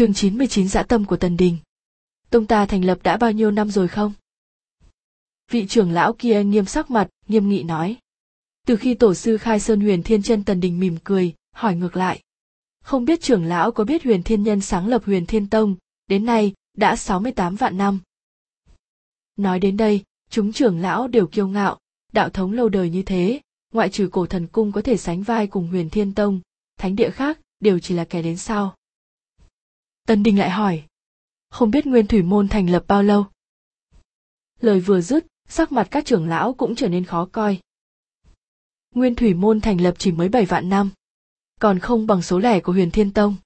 chương 99 dã tâm của Tần Đình. Tông ta thành lập đã bao nhiêu năm rồi không? Vị trưởng lão kia nghiêm sắc mặt, nghiêm nghị nói. Từ khi tổ sư khai sơn huyền thiên chân Tần Đình mỉm cười, hỏi ngược lại. Không biết trưởng lão có biết huyền thiên nhân sáng lập huyền thiên tông, đến nay, đã 68 vạn năm. Nói đến đây, chúng trưởng lão đều kiêu ngạo, đạo thống lâu đời như thế, ngoại trừ cổ thần cung có thể sánh vai cùng huyền thiên tông, thánh địa khác đều chỉ là kẻ đến sau. Tân Đình lại hỏi. Không biết Nguyên Thủy Môn thành lập bao lâu? Lời vừa dứt, sắc mặt các trưởng lão cũng trở nên khó coi. Nguyên Thủy Môn thành lập chỉ mới bảy vạn năm, còn không bằng số lẻ của Huyền Thiên Tông.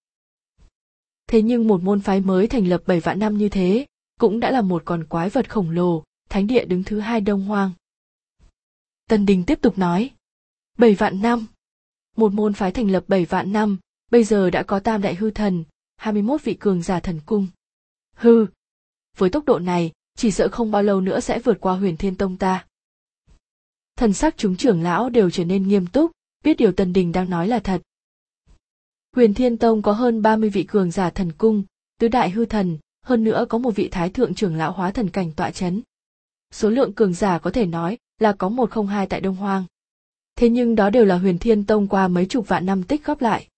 Thế nhưng một môn phái mới thành lập bảy vạn năm như thế, cũng đã là một con quái vật khổng lồ, thánh địa đứng thứ hai đông hoang. Tân Đình tiếp tục nói. Bảy vạn năm. Một môn phái thành lập bảy vạn năm, bây giờ đã có tam đại hư thần, 21 vị cường giả thần cung. Hư! Với tốc độ này, chỉ sợ không bao lâu nữa sẽ vượt qua huyền thiên tông ta. Thần sắc chúng trưởng lão đều trở nên nghiêm túc, biết điều Tần Đình đang nói là thật. Huyền Thiên Tông có hơn 30 vị cường giả thần cung, tứ đại hư thần, hơn nữa có một vị thái thượng trưởng lão hóa thần cảnh tọa chấn. Số lượng cường giả có thể nói là có một không hai tại Đông Hoang. Thế nhưng đó đều là huyền thiên tông qua mấy chục vạn năm tích góp lại.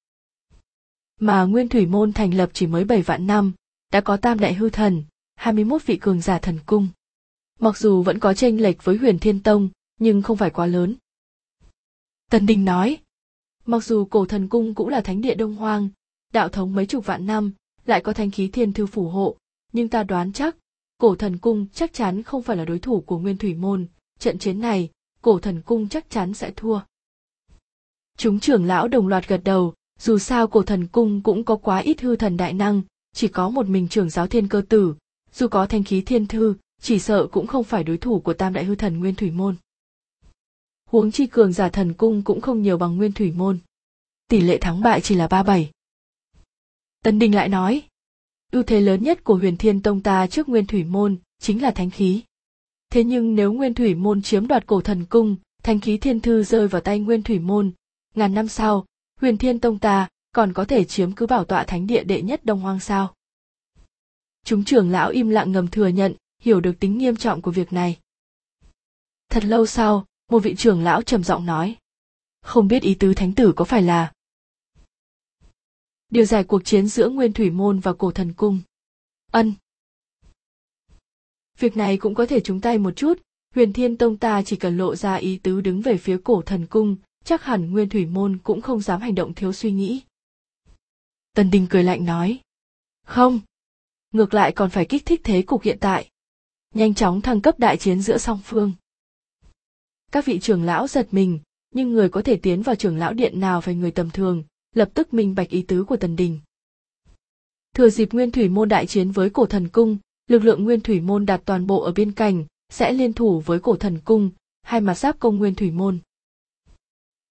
Mà Nguyên Thủy Môn thành lập chỉ mới 7 vạn năm, đã có tam đại hư thần, 21 vị cường giả thần cung. Mặc dù vẫn có tranh lệch với huyền thiên tông, nhưng không phải quá lớn. Tần Đình nói, mặc dù cổ thần cung cũng là thánh địa đông hoang, đạo thống mấy chục vạn năm, lại có thanh khí thiên thư phù hộ, nhưng ta đoán chắc, cổ thần cung chắc chắn không phải là đối thủ của Nguyên Thủy Môn, trận chiến này, cổ thần cung chắc chắn sẽ thua. Chúng trưởng lão đồng loạt gật đầu, dù sao cổ thần cung cũng có quá ít hư thần đại năng, chỉ có một mình trưởng giáo thiên cơ tử, dù có thanh khí thiên thư, chỉ sợ cũng không phải đối thủ của tam đại hư thần nguyên thủy môn. Huống chi cường giả thần cung cũng không nhiều bằng nguyên thủy môn. Tỷ lệ thắng bại chỉ là ba bảy. Tân Đình lại nói, ưu thế lớn nhất của huyền thiên tông ta trước nguyên thủy môn chính là thánh khí. Thế nhưng nếu nguyên thủy môn chiếm đoạt cổ thần cung, thanh khí thiên thư rơi vào tay nguyên thủy môn, ngàn năm sau, huyền thiên tông ta còn có thể chiếm cứ bảo tọa thánh địa đệ nhất đông hoang sao? Chúng trưởng lão im lặng ngầm thừa nhận, hiểu được tính nghiêm trọng của việc này. Thật lâu sau, một vị trưởng lão trầm giọng nói. Không biết ý tứ thánh tử có phải là điều giải cuộc chiến giữa nguyên thủy môn và cổ thần cung? Ân. Việc này cũng có thể chúng tay một chút. Huyền thiên tông ta chỉ cần lộ ra ý tứ đứng về phía cổ thần cung chắc hẳn nguyên thủy môn cũng không dám hành động thiếu suy nghĩ. Tần đình cười lạnh nói, không, ngược lại còn phải kích thích thế cục hiện tại, nhanh chóng thăng cấp đại chiến giữa song phương. Các vị trưởng lão giật mình, nhưng người có thể tiến vào trưởng lão điện nào phải người tầm thường, lập tức minh bạch ý tứ của tần đình thừa dịp nguyên thủy môn đại chiến với cổ thần cung, lực lượng nguyên thủy môn đặt toàn bộ ở biên cảnh sẽ liên thủ với cổ thần cung, hai mặt giáp công nguyên thủy môn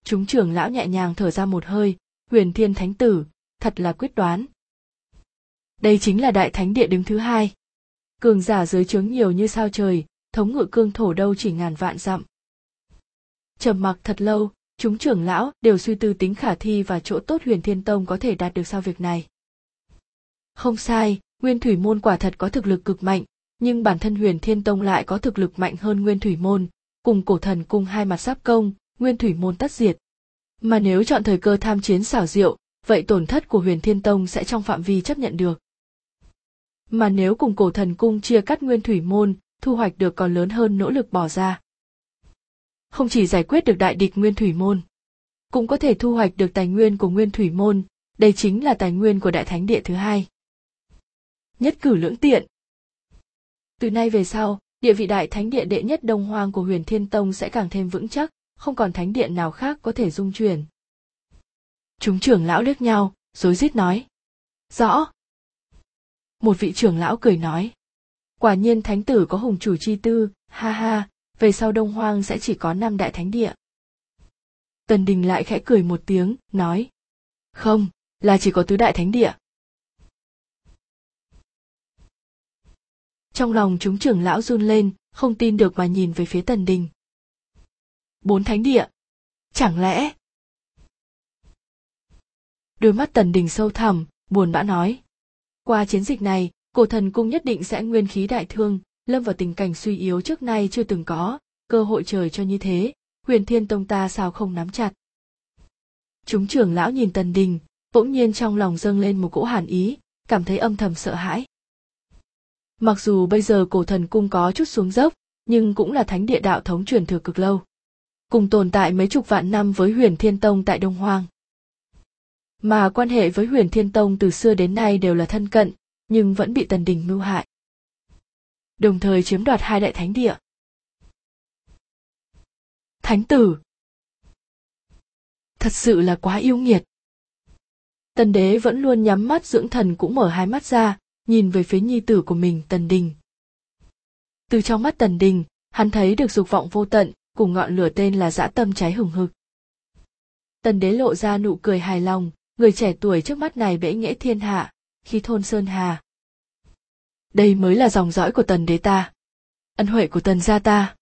chúng trưởng lão nhẹ nhàng thở ra một hơi, huyền thiên thánh tử, thật là quyết đoán. Đây chính là đại thánh địa đứng thứ hai. Cường giả dưới trướng nhiều như sao trời, thống ngự cương thổ đâu chỉ ngàn vạn dặm. Trầm mặc thật lâu, chúng trưởng lão đều suy tư tính khả thi và chỗ tốt huyền thiên tông có thể đạt được sau việc này. Không sai, nguyên thủy môn quả thật có thực lực cực mạnh, nhưng bản thân huyền thiên tông lại có thực lực mạnh hơn nguyên thủy môn, cùng cổ thần cung hai mặt sắp công nguyên thủy môn tất diệt. Mà nếu chọn thời cơ tham chiến xảo diệu, vậy tổn thất của huyền thiên tông sẽ trong phạm vi chấp nhận được. Mà nếu cùng cổ thần cung chia cắt nguyên thủy môn, thu hoạch được còn lớn hơn nỗ lực bỏ ra. Không chỉ giải quyết được đại địch nguyên thủy môn, cũng có thể thu hoạch được tài nguyên của nguyên thủy môn, đây chính là tài nguyên của đại thánh địa thứ hai. Nhất cử lưỡng tiện. Từ nay về sau, địa vị đại thánh địa đệ nhất đông hoang của huyền thiên tông sẽ càng thêm vững chắc không còn thánh điện nào khác có thể dung chuyển chúng trưởng lão liếc nhau, rối rít nói. Rõ. Một vị trưởng lão cười nói. Quả nhiên thánh tử có hùng chủ chi tư, ha ha, về sau đông hoang sẽ chỉ có năm đại thánh địa. Tần đình lại khẽ cười một tiếng, nói. Không, là chỉ có tứ đại thánh địa. Trong lòng chúng trưởng lão run lên, không tin được mà nhìn về phía tần đình bốn thánh địa. Chẳng lẽ? Đôi mắt tần đình sâu thẳm, buồn bã nói. Qua chiến dịch này, cổ thần cung nhất định sẽ nguyên khí đại thương, lâm vào tình cảnh suy yếu trước nay chưa từng có, cơ hội trời cho như thế, huyền thiên tông ta sao không nắm chặt. Chúng trưởng lão nhìn tần đình, bỗng nhiên trong lòng dâng lên một cỗ hàn ý, cảm thấy âm thầm sợ hãi. Mặc dù bây giờ cổ thần cung có chút xuống dốc, nhưng cũng là thánh địa đạo thống truyền thừa cực lâu cùng tồn tại mấy chục vạn năm với huyền thiên tông tại đông hoang. Mà quan hệ với huyền thiên tông từ xưa đến nay đều là thân cận, nhưng vẫn bị tần đình mưu hại. Đồng thời chiếm đoạt hai đại thánh địa. Thánh tử. Thật sự là quá yêu nghiệt. Tần đế vẫn luôn nhắm mắt dưỡng thần cũng mở hai mắt ra, nhìn về phía nhi tử của mình, tần đình. Từ trong mắt tần đình, hắn thấy được dục vọng vô tận cùng ngọn lửa tên là dã tâm cháy hừng hực. Tần đế lộ ra nụ cười hài lòng, người trẻ tuổi trước mắt này bẽ nghẽ thiên hạ khi thôn sơn hà. Đây mới là dòng dõi của tần đế ta. Ân huệ của tần gia ta.